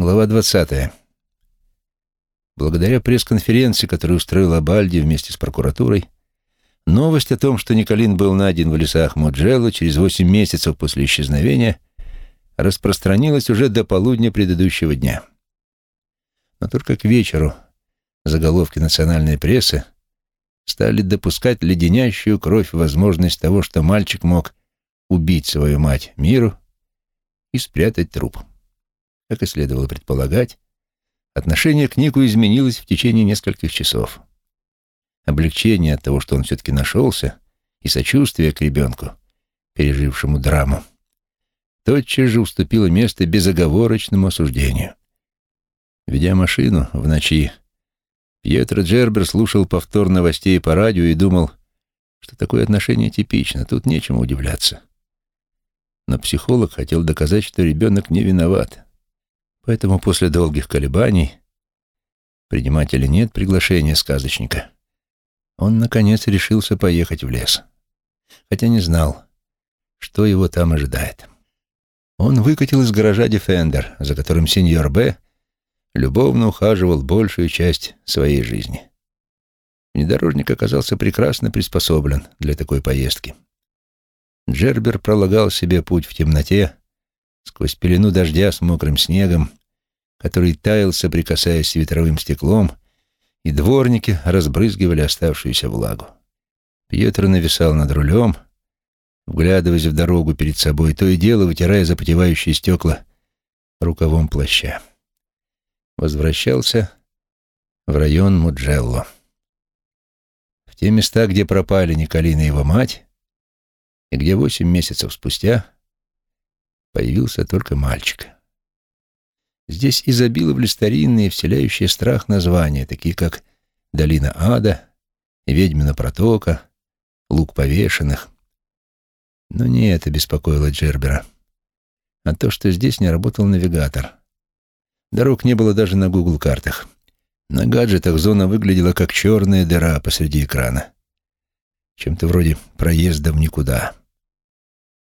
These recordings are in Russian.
Глава 20. Благодаря пресс-конференции, которую устроила Бальди вместе с прокуратурой, новость о том, что Николин был найден в лесах Моджелло через восемь месяцев после исчезновения, распространилась уже до полудня предыдущего дня. Но только к вечеру заголовки национальной прессы стали допускать леденящую кровь возможность того, что мальчик мог убить свою мать миру и спрятать труп. Как и следовало предполагать, отношение к Нику изменилось в течение нескольких часов. Облегчение от того, что он все-таки нашелся, и сочувствие к ребенку, пережившему драму, тотчас же уступило место безоговорочному осуждению. Ведя машину в ночи, Пьетро Джербер слушал повтор новостей по радио и думал, что такое отношение типично, тут нечему удивляться. Но психолог хотел доказать, что ребенок не виноват. Поэтому после долгих колебаний, принимать или нет приглашения сказочника, он, наконец, решился поехать в лес, хотя не знал, что его там ожидает. Он выкатил из гаража «Дефендер», за которым сеньор Б. любовно ухаживал большую часть своей жизни. Внедорожник оказался прекрасно приспособлен для такой поездки. Джербер пролагал себе путь в темноте, сквозь пелену дождя с мокрым снегом, который таял, соприкасаясь с ветровым стеклом, и дворники разбрызгивали оставшуюся влагу. Пьетро нависал над рулем, вглядываясь в дорогу перед собой, то и дело вытирая запотевающие стекла рукавом плаща. Возвращался в район Муджелло. В те места, где пропали Николина и его мать, и где восемь месяцев спустя появился только мальчик. Здесь изобиловали старинные, вселяющие страх названия, такие как «Долина ада», «Ведьмина протока», «Лук повешенных». Но не это беспокоило Джербера, а то, что здесь не работал навигатор. Дорог не было даже на Google-картах. На гаджетах зона выглядела как черная дыра посреди экрана. Чем-то вроде проезда в никуда.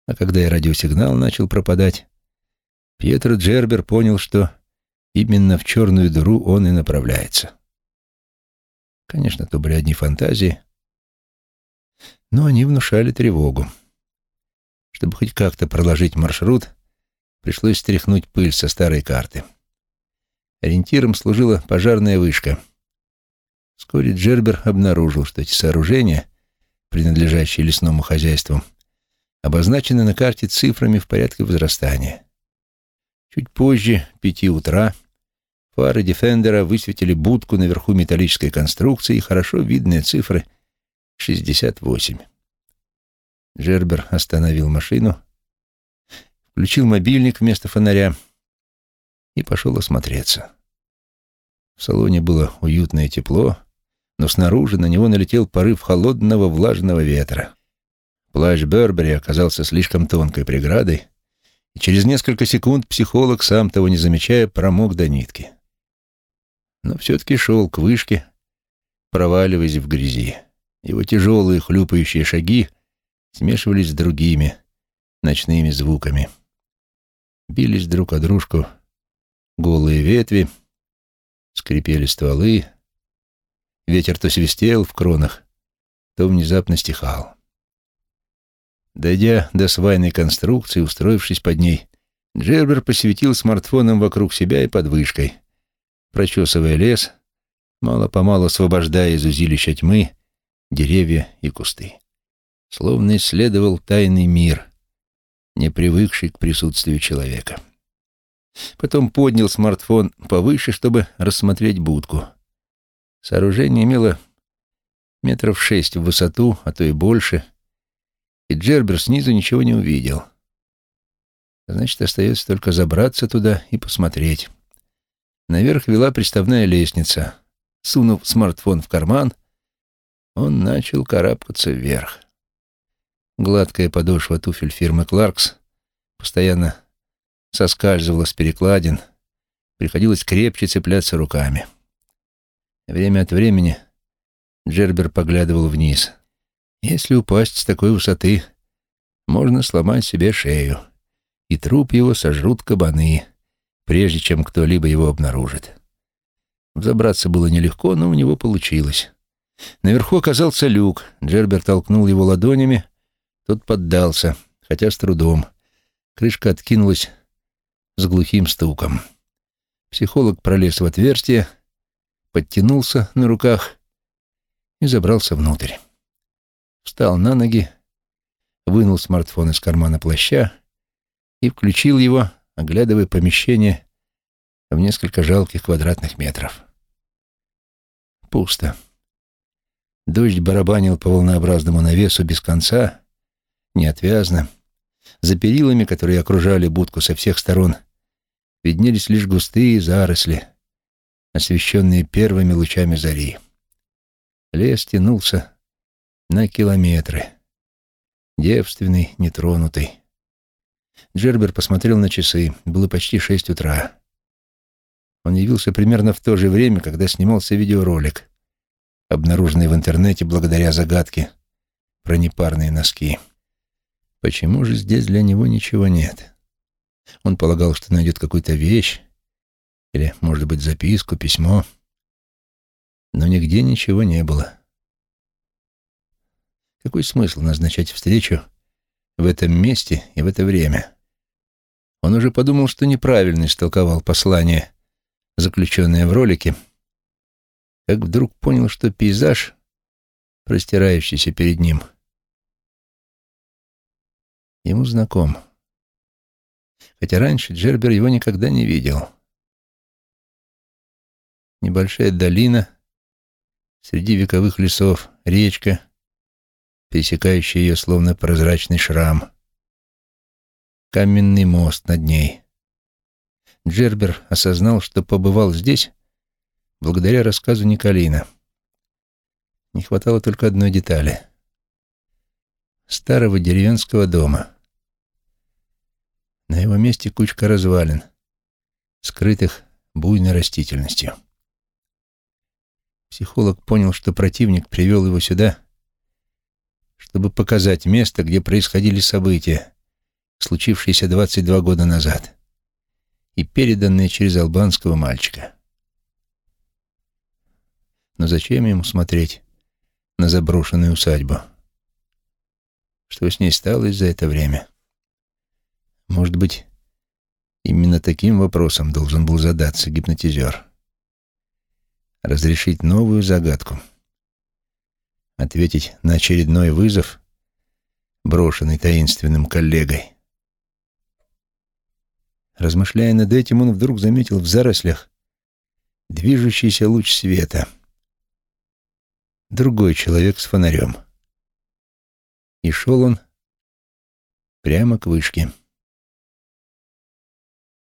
А когда и радиосигнал начал пропадать, Пьетро Джербер понял, что именно в черную дыру он и направляется. Конечно, то были одни фантазии, но они внушали тревогу. Чтобы хоть как-то проложить маршрут, пришлось стряхнуть пыль со старой карты. Ориентиром служила пожарная вышка. Вскоре Джербер обнаружил, что эти сооружения, принадлежащие лесному хозяйству, обозначены на карте цифрами в порядке возрастания. Чуть позже, пяти утра, фары Дефендера высветили будку наверху металлической конструкции и хорошо видные цифры 68. Джербер остановил машину, включил мобильник вместо фонаря и пошел осмотреться. В салоне было уютно и тепло, но снаружи на него налетел порыв холодного влажного ветра. Плащ Бербери оказался слишком тонкой преградой, и через несколько секунд психолог, сам того не замечая, промок до нитки. Но все-таки шел к вышке, проваливаясь в грязи. Его тяжелые хлюпающие шаги смешивались с другими ночными звуками. Бились друг о дружку голые ветви, скрипели стволы, ветер то свистел в кронах, то внезапно стихал. Дойдя до свайной конструкции, устроившись под ней, Джербер посветил смартфоном вокруг себя и под вышкой, прочесывая лес, мало-помалу освобождая из узилища тьмы деревья и кусты. Словно исследовал тайный мир, не привыкший к присутствию человека. Потом поднял смартфон повыше, чтобы рассмотреть будку. Сооружение имело метров шесть в высоту, а то и больше — и Джербер снизу ничего не увидел. Значит, остается только забраться туда и посмотреть. Наверх вела приставная лестница. Сунув смартфон в карман, он начал карабкаться вверх. Гладкая подошва туфель фирмы «Кларкс» постоянно соскальзывала с перекладин, приходилось крепче цепляться руками. Время от времени Джербер поглядывал вниз — если упасть с такой высоты, можно сломать себе шею, и труп его сожрут кабаны, прежде чем кто-либо его обнаружит. Взобраться было нелегко, но у него получилось. Наверху оказался люк. Джербер толкнул его ладонями. Тот поддался, хотя с трудом. Крышка откинулась с глухим стуком. Психолог пролез в отверстие, подтянулся на руках и забрался внутрь. Встал на ноги, вынул смартфон из кармана плаща и включил его, оглядывая помещение в несколько жалких квадратных метров. Пусто. Дождь барабанил по волнообразному навесу без конца, неотвязно. За перилами, которые окружали будку со всех сторон, виднелись лишь густые заросли, освещенные первыми лучами зари. Лес тянулся на километры, девственный, нетронутый. Джербер посмотрел на часы. Было почти шесть утра. Он явился примерно в то же время, когда снимался видеоролик, обнаруженный в интернете благодаря загадке про непарные носки. Почему же здесь для него ничего нет? Он полагал, что найдет какую-то вещь, или, может быть, записку, письмо, но нигде ничего не было. Какой смысл назначать встречу в этом месте и в это время? Он уже подумал, что неправильно истолковал послание, заключенное в ролике, как вдруг понял, что пейзаж, простирающийся перед ним, ему знаком. Хотя раньше Джербер его никогда не видел. Небольшая долина, среди вековых лесов, речка, пересекающая ее словно прозрачный шрам — каменный мост над ней. Джербер осознал, что побывал здесь благодаря рассказу Николина. Не хватало только одной детали — старого деревенского дома. На его месте кучка развалин, скрытых буйной растительностью. Психолог понял, что противник привел его сюда, чтобы показать место, где происходили события, случившиеся 22 года назад, и переданные через албанского мальчика. Но зачем ему смотреть на заброшенную усадьбу? Что с ней стало за это время? Может быть, именно таким вопросом должен был задаться гипнотизер. Разрешить новую загадку. Ответить на очередной вызов, брошенный таинственным коллегой. Размышляя над этим, он вдруг заметил в зарослях движущийся луч света. Другой человек с фонарем. И шел он прямо к вышке.